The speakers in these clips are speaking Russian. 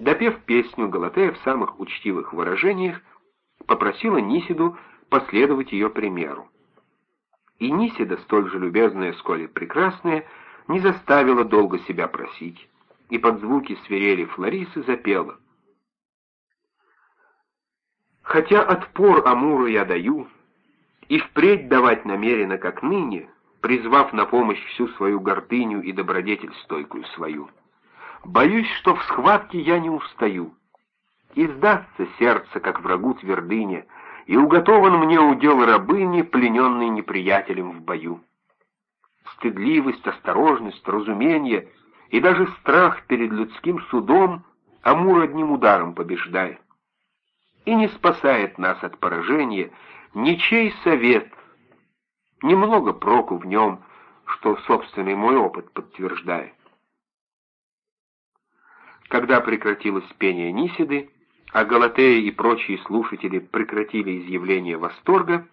Допев песню, Галатея в самых учтивых выражениях попросила Нисиду последовать ее примеру. И Нисида, столь же любезная, сколь и прекрасная, не заставила долго себя просить, и под звуки свирели Флорисы запела. «Хотя отпор Амуру я даю, и впредь давать намеренно, как ныне, призвав на помощь всю свою гордыню и добродетель стойкую свою. Боюсь, что в схватке я не устаю. И сердце, как врагу твердыне, и уготован мне удел рабыни, плененный неприятелем в бою. Стыдливость, осторожность, разумение и даже страх перед людским судом Амур одним ударом побеждает. И не спасает нас от поражения ничей совет, немного проку в нем, что собственный мой опыт подтверждает. Когда прекратилось пение Нисиды, а Галатея и прочие слушатели прекратили изъявление восторга,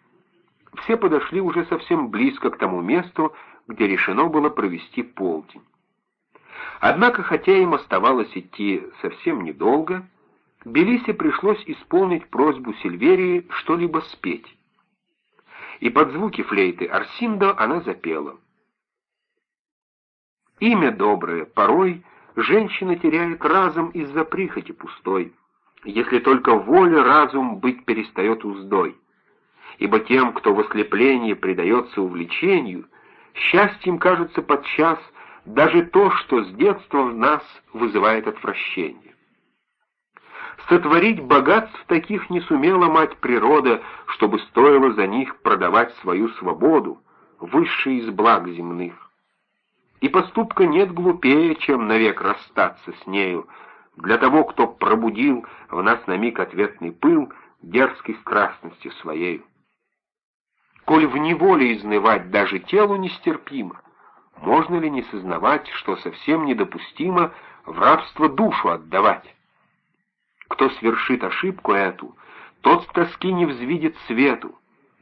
все подошли уже совсем близко к тому месту, где решено было провести полдень. Однако, хотя им оставалось идти совсем недолго, Белисе пришлось исполнить просьбу Сильверии что-либо спеть. И под звуки флейты Арсиндо она запела. «Имя доброе, порой женщина теряет разум из-за прихоти пустой, если только воля разум быть перестает уздой. Ибо тем, кто в ослеплении предается увлечению, счастьем кажется подчас даже то, что с детства в нас вызывает отвращение. Сотворить богатств таких не сумела мать природа, чтобы стоило за них продавать свою свободу, высший из благ земных. И поступка нет глупее, чем навек расстаться с нею, для того, кто пробудил в нас на миг ответный пыл дерзкой страстностью своей. Коль в неволе изнывать даже телу нестерпимо, можно ли не сознавать, что совсем недопустимо в рабство душу отдавать? Кто свершит ошибку эту, тот с тоски не взвидит свету,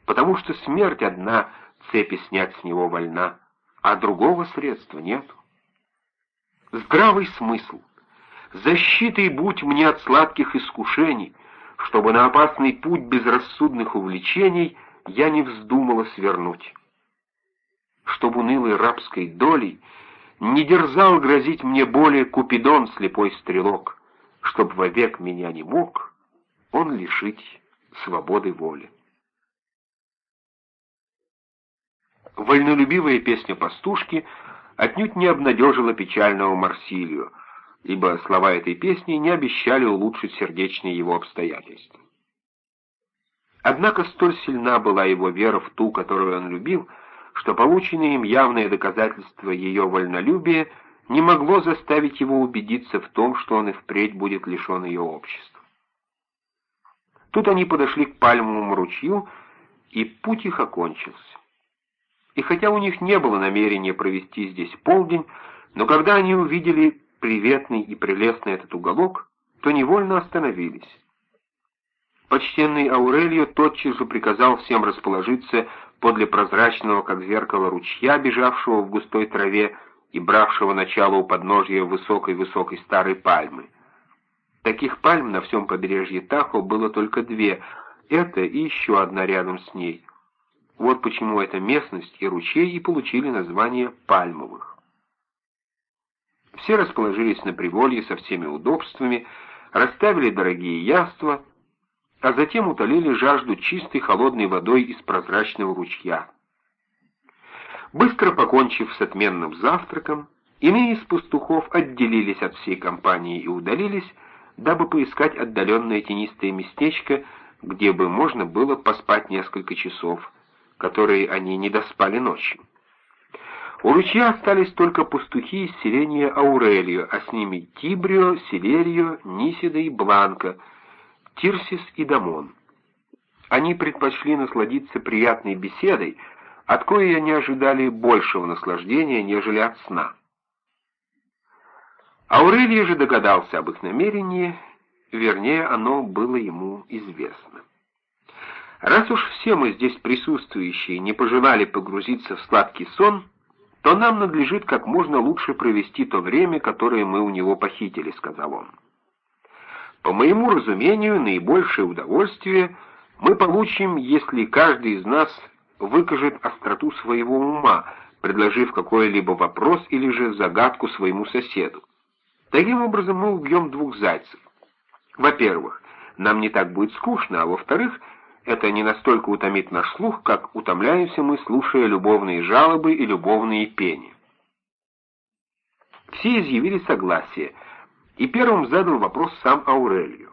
потому что смерть одна цепи снять с него вольна а другого средства нет. Здравый смысл. Защитой будь мне от сладких искушений, чтобы на опасный путь безрассудных увлечений я не вздумала свернуть. Чтоб унылой рабской долей не дерзал грозить мне более Купидон слепой стрелок, чтоб вовек меня не мог он лишить свободы воли. Вольнолюбивая песня пастушки отнюдь не обнадежила печального Марсилию, ибо слова этой песни не обещали улучшить сердечные его обстоятельства. Однако столь сильна была его вера в ту, которую он любил, что полученное им явное доказательство ее вольнолюбия не могло заставить его убедиться в том, что он и впредь будет лишен ее общества. Тут они подошли к пальмовому ручью, и путь их окончился. И хотя у них не было намерения провести здесь полдень, но когда они увидели приветный и прелестный этот уголок, то невольно остановились. Почтенный Аурелио тотчас же приказал всем расположиться подле прозрачного, как зеркало, ручья, бежавшего в густой траве и бравшего начало у подножья высокой-высокой старой пальмы. Таких пальм на всем побережье Тахо было только две, это и еще одна рядом с ней — вот почему эта местность и ручей и получили название Пальмовых. Все расположились на приволье со всеми удобствами, расставили дорогие яства, а затем утолили жажду чистой холодной водой из прозрачного ручья. Быстро покончив с отменным завтраком, иные из пастухов отделились от всей компании и удалились, дабы поискать отдаленное тенистое местечко, где бы можно было поспать несколько часов, которые они не доспали ночью. У ручья остались только пастухи из селения Аурелио, а с ними Тибрио, Силерио, Нисида и Бланка, Тирсис и Дамон. Они предпочли насладиться приятной беседой, от коей они ожидали большего наслаждения, нежели от сна. Аурелий же догадался об их намерении, вернее, оно было ему известно. Раз уж все мы здесь присутствующие не пожелали погрузиться в сладкий сон, то нам надлежит как можно лучше провести то время, которое мы у него похитили», — сказал он. По моему разумению, наибольшее удовольствие мы получим, если каждый из нас выкажет остроту своего ума, предложив какой-либо вопрос или же загадку своему соседу. Таким образом мы убьем двух зайцев. Во-первых, нам не так будет скучно, а во-вторых, это не настолько утомит наш слух, как утомляемся мы, слушая любовные жалобы и любовные пени. Все изъявили согласие, и первым задал вопрос сам Аурелию.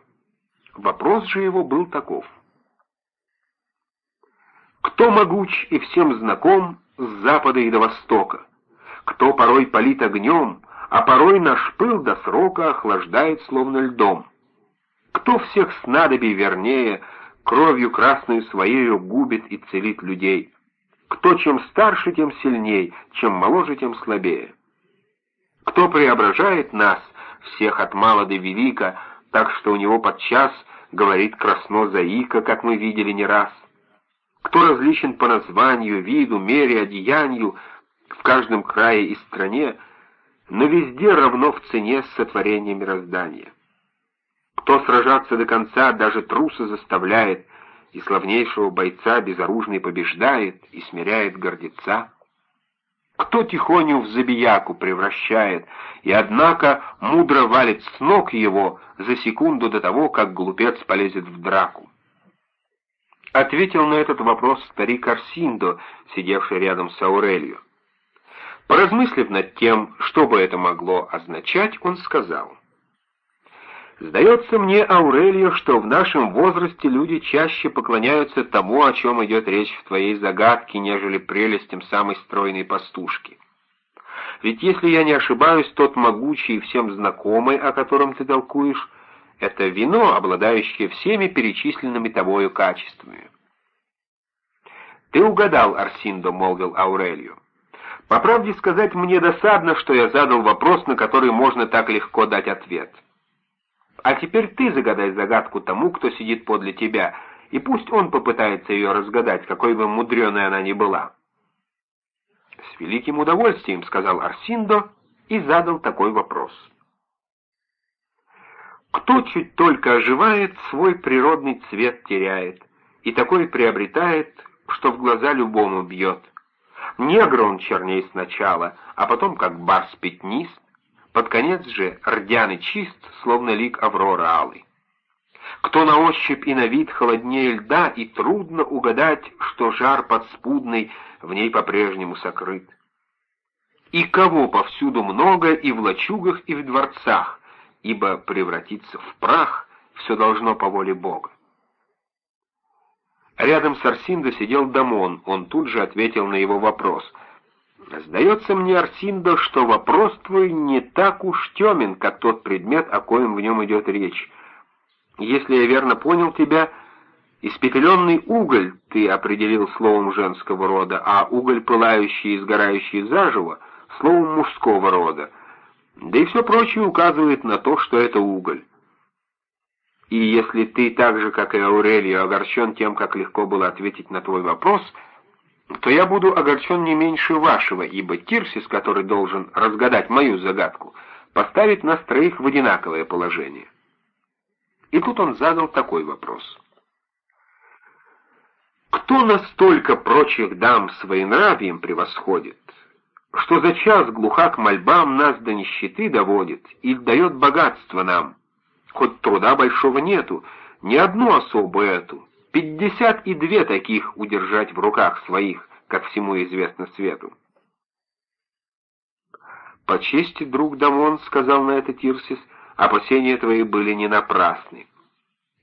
Вопрос же его был таков. Кто могуч и всем знаком с запада и до востока? Кто порой палит огнем, а порой наш пыл до срока охлаждает словно льдом? Кто всех снадобий вернее, кровью красную своею губит и целит людей? Кто чем старше, тем сильней, чем моложе, тем слабее? Кто преображает нас, всех от мала до велика, так что у него подчас говорит красно заика, как мы видели не раз? Кто различен по названию, виду, мере, одеянию, в каждом крае и стране, но везде равно в цене сотворения мироздания? Кто сражаться до конца даже труса заставляет, и славнейшего бойца безоружный побеждает и смиряет гордеца? Кто тихоню в забияку превращает, и однако мудро валит с ног его за секунду до того, как глупец полезет в драку? Ответил на этот вопрос старик Арсиндо, сидевший рядом с Аурелью. Поразмыслив над тем, что бы это могло означать, он сказал — Сдается мне, Аурелио, что в нашем возрасте люди чаще поклоняются тому, о чем идет речь в твоей загадке, нежели прелестям самой стройной пастушки. Ведь если я не ошибаюсь, тот могучий и всем знакомый, о котором ты толкуешь, это вино, обладающее всеми перечисленными тобою качествами. «Ты угадал, Арсиндо», — молвил Аурелио. «По правде сказать, мне досадно, что я задал вопрос, на который можно так легко дать ответ». А теперь ты загадай загадку тому, кто сидит подле тебя, и пусть он попытается ее разгадать, какой бы мудреной она ни была». «С великим удовольствием», — сказал Арсиндо и задал такой вопрос. «Кто чуть только оживает, свой природный цвет теряет, и такой приобретает, что в глаза любому бьет. Негр он черней сначала, а потом как барс пятнист, под конец же рдяный чист, словно лик авроры алый. Кто на ощупь и на вид холоднее льда, и трудно угадать, что жар подспудный в ней по-прежнему сокрыт. И кого повсюду много и в лачугах, и в дворцах, ибо превратиться в прах все должно по воле Бога. Рядом с Арсиндо сидел Дамон, он тут же ответил на его вопрос — Сдается мне, Арсиндо, что вопрос твой не так уж темен, как тот предмет, о коем в нем идет речь. Если я верно понял тебя, испепеленный уголь ты определил словом женского рода, а уголь, пылающий и сгорающий заживо, словом мужского рода. Да и все прочее указывает на то, что это уголь. И если ты так же, как и Аурелия, огорчен тем, как легко было ответить на твой вопрос — то я буду огорчен не меньше вашего, ибо Тирсис, который должен разгадать мою загадку, поставит нас троих в одинаковое положение. И тут он задал такой вопрос. Кто настолько прочих дам своенравием превосходит, что за час глуха к мольбам нас до нищеты доводит и дает богатство нам, хоть труда большого нету, ни одну особу эту, Пятьдесят и две таких удержать в руках своих, как всему известно свету. «По чести, друг Дамон, — сказал на это Тирсис, — опасения твои были не напрасны.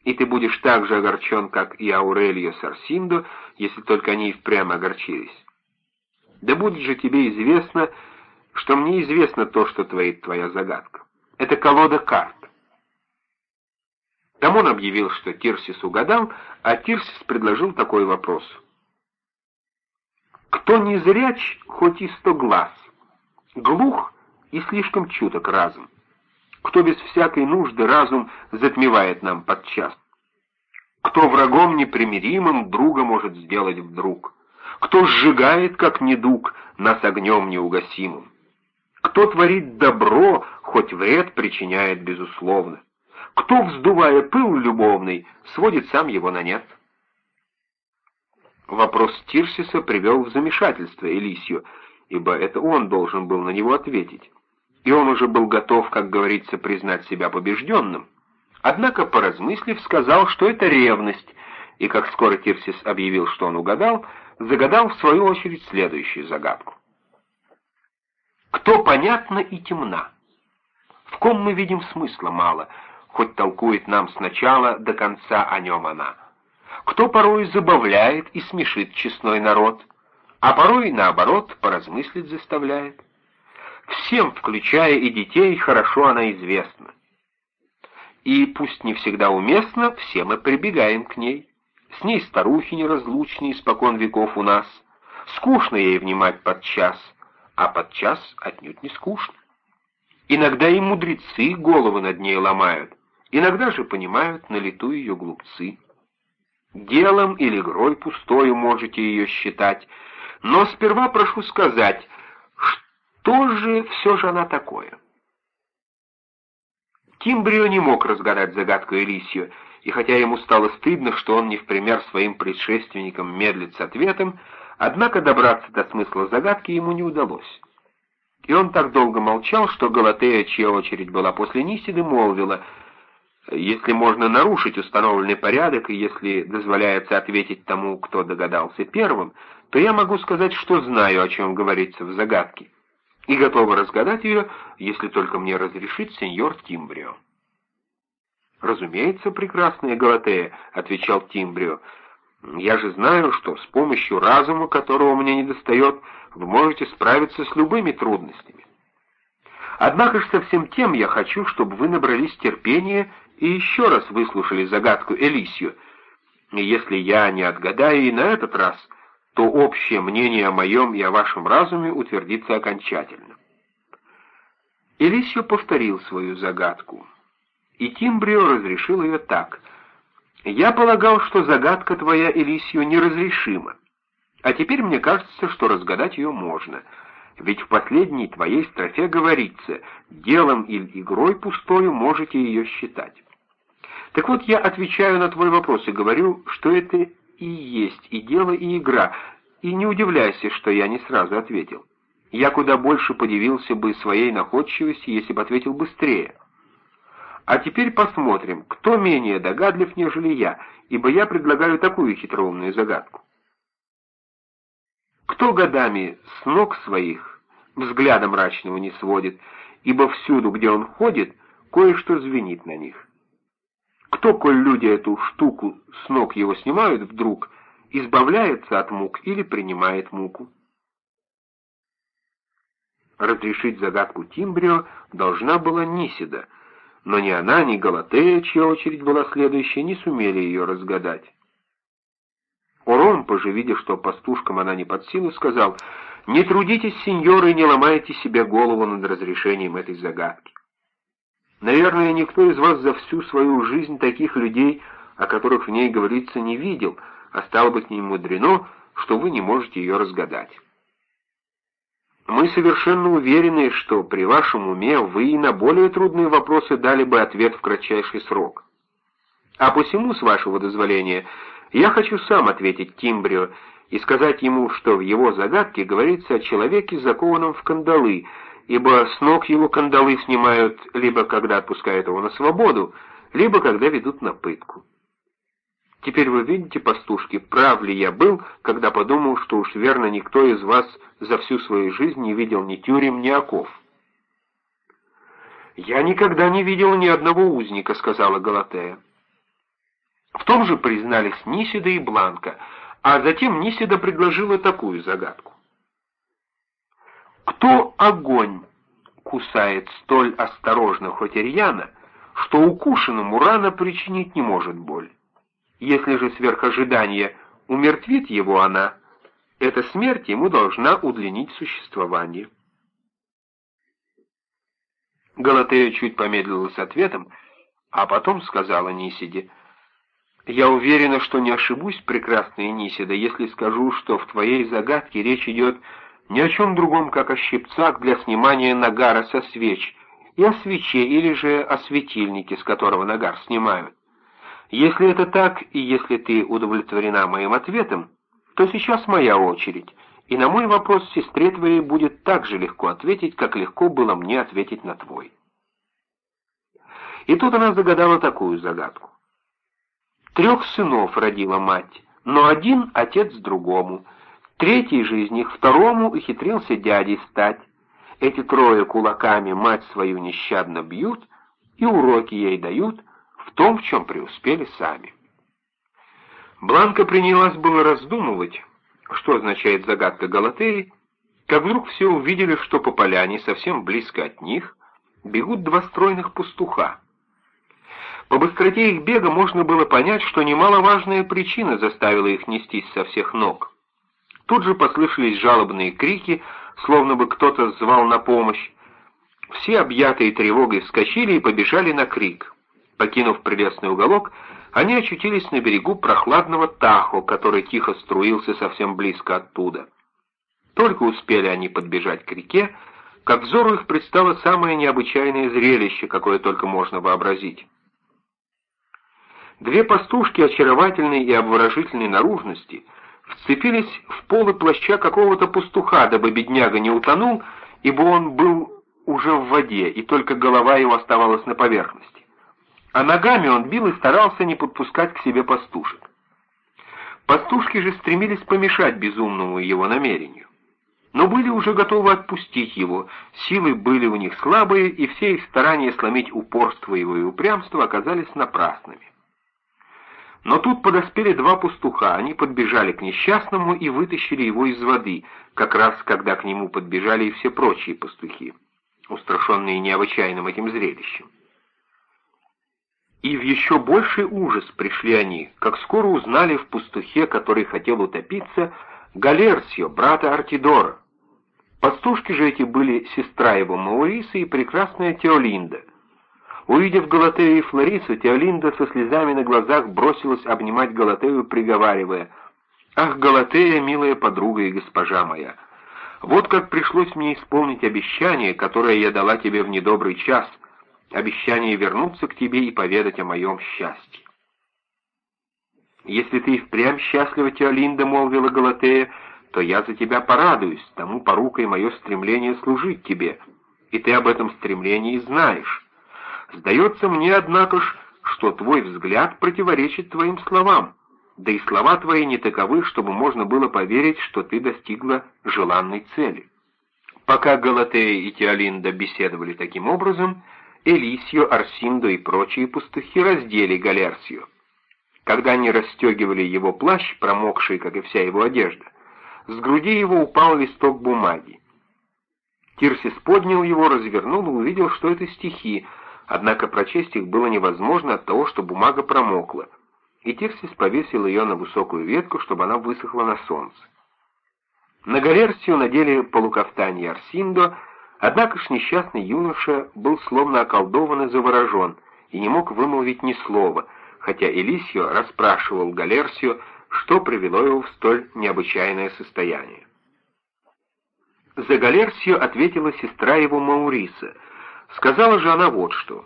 И ты будешь так же огорчен, как и Аурелио с Арсиндо, если только они и впрямь огорчились. Да будет же тебе известно, что мне известно то, что творит твоя загадка. Это колода карт. Дамон объявил, что Тирсис угадал, а Тирсис предложил такой вопрос. «Кто не зряч, хоть и сто глаз, глух и слишком чуток разум? Кто без всякой нужды разум затмевает нам подчас? Кто врагом непримиримым друга может сделать вдруг? Кто сжигает, как недуг, нас огнем неугасимым? Кто творит добро, хоть вред причиняет безусловно? Кто, вздувая пыл любовный, сводит сам его на нет? Вопрос Тирсиса привел в замешательство Элисию, ибо это он должен был на него ответить. И он уже был готов, как говорится, признать себя побежденным. Однако, поразмыслив, сказал, что это ревность, и как скоро Тирсис объявил, что он угадал, загадал в свою очередь следующую загадку. Кто понятна и темна? В ком мы видим смысла мало, хоть толкует нам сначала до конца о нем она. Кто порой забавляет и смешит честной народ, а порой, наоборот, поразмыслить заставляет. Всем, включая и детей, хорошо она известна. И пусть не всегда уместно, все мы прибегаем к ней. С ней старухи неразлучные испокон веков у нас. Скучно ей внимать подчас, а подчас отнюдь не скучно. Иногда и мудрецы головы над ней ломают, иногда же понимают на лету ее глупцы. Делом или игрой пустою можете ее считать, но сперва прошу сказать, что же все же она такое? Кимбрио не мог разгадать загадку Элисию, и хотя ему стало стыдно, что он не в пример своим предшественникам медлит с ответом, однако добраться до смысла загадки ему не удалось. И он так долго молчал, что Галатея, чья очередь была после Нисиды, молвила, «Если можно нарушить установленный порядок, и если дозволяется ответить тому, кто догадался первым, то я могу сказать, что знаю, о чем говорится в загадке, и готова разгадать ее, если только мне разрешит сеньор Тимбрио». «Разумеется, прекрасная Галатея», — отвечал Тимбрио. «Я же знаю, что с помощью разума, которого мне недостает, вы можете справиться с любыми трудностями. Однако же со всем тем я хочу, чтобы вы набрались терпения и еще раз выслушали загадку Элисию. И если я не отгадаю и на этот раз, то общее мнение о моем и о вашем разуме утвердится окончательно». Элисио повторил свою загадку и Тимбрио разрешил ее так. «Я полагал, что загадка твоя, Элисио, неразрешима, а теперь мне кажется, что разгадать ее можно». Ведь в последней твоей строфе говорится «делом или игрой пустою можете ее считать». Так вот, я отвечаю на твой вопрос и говорю, что это и есть и дело, и игра, и не удивляйся, что я не сразу ответил. Я куда больше подивился бы своей находчивости, если бы ответил быстрее. А теперь посмотрим, кто менее догадлив, нежели я, ибо я предлагаю такую хитроумную загадку. Кто годами с ног своих взгляда мрачного не сводит, ибо всюду, где он ходит, кое-что звенит на них? Кто, коль люди эту штуку с ног его снимают вдруг, избавляется от мук или принимает муку? Разрешить загадку Тимбрио должна была Нисида — но ни она, ни Галатея, чья очередь была следующая, не сумели ее разгадать. Оромпа же, видя, что пастушкам она не под силу, сказал, «Не трудитесь, сеньоры, не ломайте себе голову над разрешением этой загадки. Наверное, никто из вас за всю свою жизнь таких людей, о которых в ней говорится, не видел, а стало быть, не мудрено, что вы не можете ее разгадать». Мы совершенно уверены, что при вашем уме вы и на более трудные вопросы дали бы ответ в кратчайший срок. А посему, с вашего дозволения, я хочу сам ответить Тимбрио и сказать ему, что в его загадке говорится о человеке, закованном в кандалы, ибо с ног его кандалы снимают либо когда отпускают его на свободу, либо когда ведут на пытку. Теперь вы видите, пастушки, прав ли я был, когда подумал, что уж верно никто из вас за всю свою жизнь не видел ни тюрем, ни оков. «Я никогда не видел ни одного узника», — сказала Галатея. В том же признались Нисида и Бланка, а затем Нисида предложила такую загадку. «Кто огонь кусает столь осторожно, хоть и рьяно, что укушенному рано причинить не может боль?» Если же сверх ожидания умертвит его она, эта смерть ему должна удлинить существование. Галатея чуть помедлила с ответом, а потом сказала Нисиде, «Я уверена, что не ошибусь, прекрасная Нисида, если скажу, что в твоей загадке речь идет ни о чем другом, как о щипцах для снимания нагара со свеч, и о свече или же о светильнике, с которого нагар снимают. Если это так, и если ты удовлетворена моим ответом, то сейчас моя очередь, и на мой вопрос сестре твоей будет так же легко ответить, как легко было мне ответить на твой. И тут она загадала такую загадку. Трех сынов родила мать, но один отец другому, третий же из них второму и хитрился дядей стать. Эти трое кулаками мать свою нещадно бьют и уроки ей дают в том, в чем преуспели сами. Бланка принялась было раздумывать, что означает загадка Галатеи, как вдруг все увидели, что по поляне, совсем близко от них, бегут два стройных пастуха. По быстроте их бега можно было понять, что немаловажная причина заставила их нестись со всех ног. Тут же послышались жалобные крики, словно бы кто-то звал на помощь. Все, объятые тревогой, вскочили и побежали на крик. Покинув прелестный уголок, они очутились на берегу прохладного Тахо, который тихо струился совсем близко оттуда. Только успели они подбежать к реке, как взору их предстало самое необычайное зрелище, какое только можно вообразить. Две пастушки очаровательной и обворожительной наружности вцепились в полы плаща какого-то пастуха, дабы бедняга не утонул, ибо он был уже в воде, и только голова его оставалась на поверхности а ногами он бил и старался не подпускать к себе пастушек. Пастушки же стремились помешать безумному его намерению. Но были уже готовы отпустить его, силы были у них слабые, и все их старания сломить упорство его и упрямство оказались напрасными. Но тут подоспели два пастуха, они подбежали к несчастному и вытащили его из воды, как раз когда к нему подбежали и все прочие пастухи, устрашенные необычайным этим зрелищем. И в еще больший ужас пришли они, как скоро узнали в пастухе, который хотел утопиться, Галерсио, брата Артидора. Пастушки же эти были сестра его Мауриса и прекрасная Теолинда. Увидев Галатею и Флорису, Теолинда со слезами на глазах бросилась обнимать Галатею, приговаривая, «Ах, Галатея, милая подруга и госпожа моя, вот как пришлось мне исполнить обещание, которое я дала тебе в недобрый час, обещание вернуться к тебе и поведать о моем счастье. «Если ты и впрямь счастлива, Теолинда», — молвила Галатея, — «то я за тебя порадуюсь, тому порукой мое стремление служить тебе, и ты об этом стремлении знаешь. Сдается мне, однако ж, что твой взгляд противоречит твоим словам, да и слова твои не таковы, чтобы можно было поверить, что ты достигла желанной цели». Пока Галатея и Теолинда беседовали таким образом, — Элисио, Арсиндо и прочие пастухи раздели Галерсию. Когда они расстегивали его плащ, промокший, как и вся его одежда, с груди его упал листок бумаги. Тирсис поднял его, развернул и увидел, что это стихи, однако прочесть их было невозможно от того, что бумага промокла, и Тирсис повесил ее на высокую ветку, чтобы она высохла на солнце. На Галерсию надели полукафтанье Арсиндо, Однако ж несчастный юноша был словно околдован и заворожен, и не мог вымолвить ни слова, хотя Элисио расспрашивал Галерсию, что привело его в столь необычайное состояние. За Галерсию ответила сестра его Мауриса. Сказала же она вот что.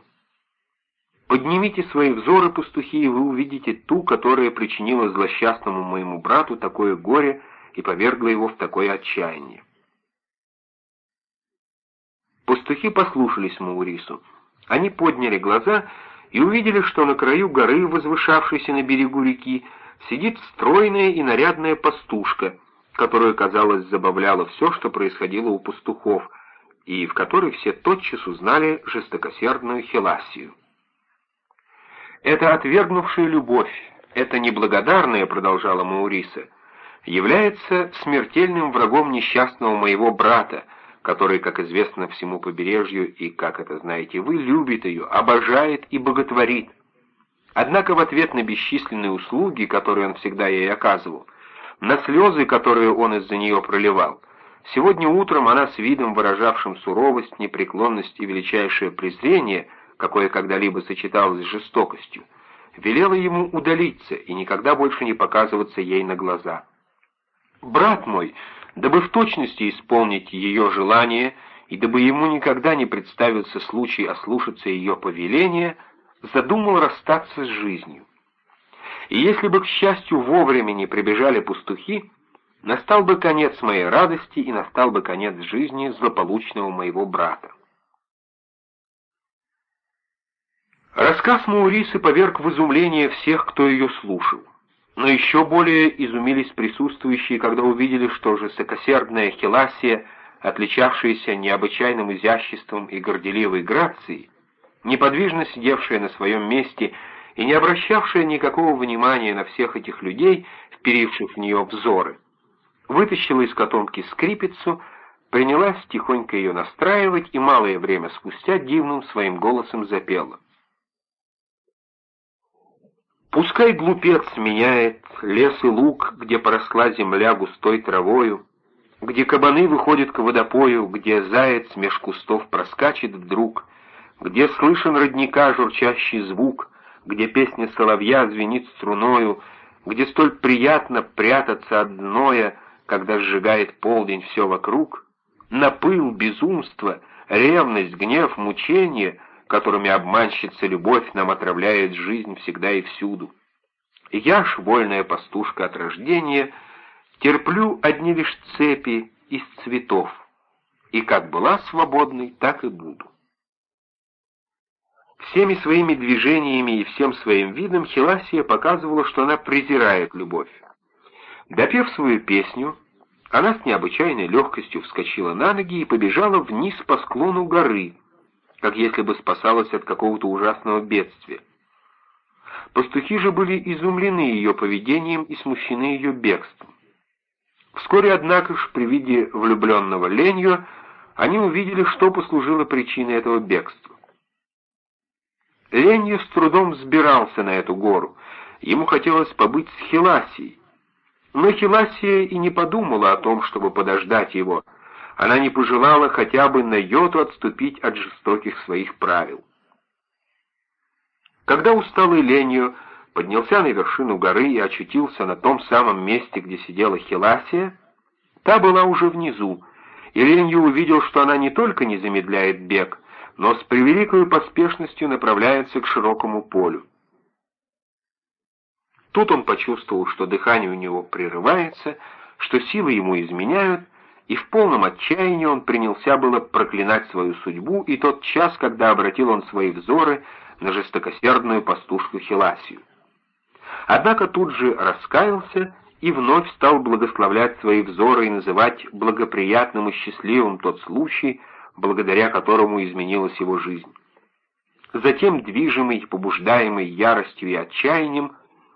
«Поднимите свои взоры, пастухи, и вы увидите ту, которая причинила злосчастному моему брату такое горе и повергла его в такое отчаяние. Пастухи послушались Маурису. Они подняли глаза и увидели, что на краю горы, возвышавшейся на берегу реки, сидит стройная и нарядная пастушка, которую, казалось, забавляло все, что происходило у пастухов, и в которой все тотчас узнали жестокосердную Хеласию. «Это отвергнувшая любовь, это неблагодарная, — продолжала Мауриса, — является смертельным врагом несчастного моего брата, который, как известно всему побережью и, как это знаете вы, любит ее, обожает и боготворит. Однако в ответ на бесчисленные услуги, которые он всегда ей оказывал, на слезы, которые он из-за нее проливал, сегодня утром она с видом, выражавшим суровость, непреклонность и величайшее презрение, какое когда-либо сочеталось с жестокостью, велела ему удалиться и никогда больше не показываться ей на глаза. «Брат мой!» дабы в точности исполнить ее желание и дабы ему никогда не представился случай ослушаться ее повеления, задумал расстаться с жизнью. И если бы, к счастью, вовремя не прибежали пастухи, настал бы конец моей радости и настал бы конец жизни злополучного моего брата. Рассказ Маурисы поверг в изумление всех, кто ее слушал. Но еще более изумились присутствующие, когда увидели, что же жестокосердная Хеласия, отличавшаяся необычайным изяществом и горделивой грацией, неподвижно сидевшая на своем месте и не обращавшая никакого внимания на всех этих людей, вперивших в нее взоры, вытащила из котомки скрипицу, принялась тихонько ее настраивать и малое время спустя дивным своим голосом запела. Пускай глупец меняет лес и луг, где поросла земля густой травою, где кабаны выходят к водопою, где заяц меж кустов проскачет вдруг, где слышен родника журчащий звук, где песня соловья звенит струною, где столь приятно прятаться от когда сжигает полдень все вокруг, на пыл, безумство, ревность, гнев, мучение — которыми обманщица любовь нам отравляет жизнь всегда и всюду. Я ж, вольная пастушка от рождения, терплю одни лишь цепи из цветов, и как была свободной, так и буду. Всеми своими движениями и всем своим видом Хиласия показывала, что она презирает любовь. Допев свою песню, она с необычайной легкостью вскочила на ноги и побежала вниз по склону горы, как если бы спасалась от какого-то ужасного бедствия. Пастухи же были изумлены ее поведением и смущены ее бегством. Вскоре, однако ж, при виде влюбленного Ленью, они увидели, что послужило причиной этого бегства. Ленью с трудом взбирался на эту гору. Ему хотелось побыть с Хиласией. Но Хиласия и не подумала о том, чтобы подождать его, она не пожелала хотя бы на йоту отступить от жестоких своих правил. Когда усталый ленью поднялся на вершину горы и очутился на том самом месте, где сидела Хиласия, та была уже внизу, и ленью увидел, что она не только не замедляет бег, но с превеликой поспешностью направляется к широкому полю. Тут он почувствовал, что дыхание у него прерывается, что силы ему изменяют, и в полном отчаянии он принялся было проклинать свою судьбу и тот час, когда обратил он свои взоры на жестокосердную пастушку Хиласию. Однако тут же раскаялся и вновь стал благословлять свои взоры и называть благоприятным и счастливым тот случай, благодаря которому изменилась его жизнь. Затем, движимый, побуждаемый яростью и отчаянием,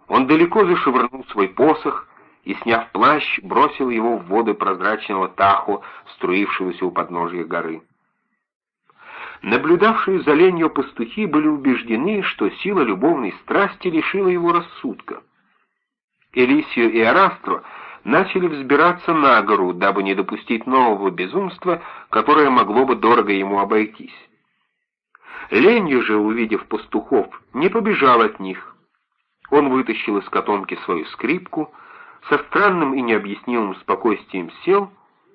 он далеко зашвырнул свой посох и, сняв плащ, бросил его в воды прозрачного таху, струившегося у подножия горы. Наблюдавшие за ленью пастухи были убеждены, что сила любовной страсти лишила его рассудка. Элисию и Арастро начали взбираться на гору, дабы не допустить нового безумства, которое могло бы дорого ему обойтись. Ленью же, увидев пастухов, не побежал от них. Он вытащил из котомки свою скрипку, со странным и необъяснимым спокойствием сел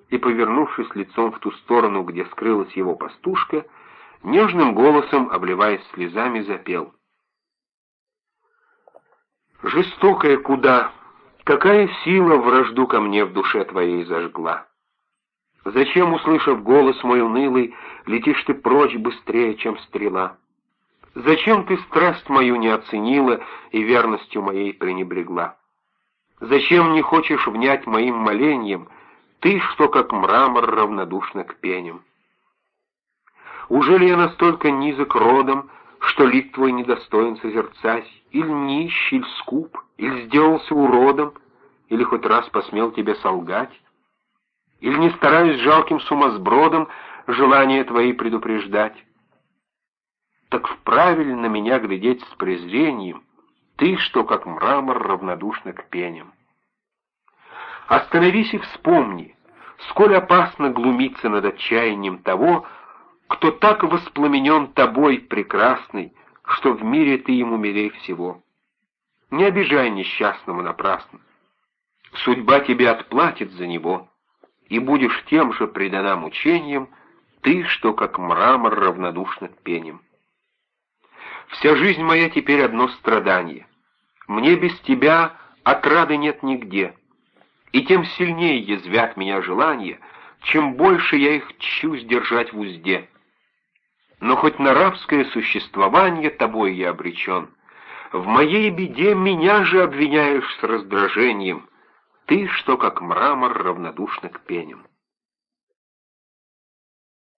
и, повернувшись лицом в ту сторону, где скрылась его пастушка, нежным голосом, обливаясь слезами, запел. «Жестокая куда! Какая сила вражду ко мне в душе твоей зажгла! Зачем, услышав голос мой унылый, летишь ты прочь быстрее, чем стрела? Зачем ты страсть мою не оценила и верностью моей пренебрегла?» Зачем не хочешь внять моим молением, ты, что как мрамор равнодушна к пеням? Ужели я настолько низок родом, что лик твой недостоин созерцать, или нищ, или скуп, или сделался уродом, или хоть раз посмел тебе солгать? Или не стараюсь жалким сумасбродом желания твои предупреждать? Так вправе на меня глядеть с презрением, ты, что как мрамор равнодушна к пеням. Остановись и вспомни, сколь опасно глумиться над отчаянием того, кто так воспламенен тобой, прекрасный, что в мире ты ему милей всего. Не обижай несчастного напрасно. Судьба тебе отплатит за него, и будешь тем же предана мучениям, Ты, что как мрамор равнодушно к пеням. Вся жизнь моя теперь одно страдание. Мне без тебя отрады нет нигде. И тем сильнее язвят меня желания, чем больше я их чу сдержать в узде. Но хоть на рабское существование тобой я обречен, в моей беде меня же обвиняешь с раздражением, ты, что как мрамор равнодушно к пеням.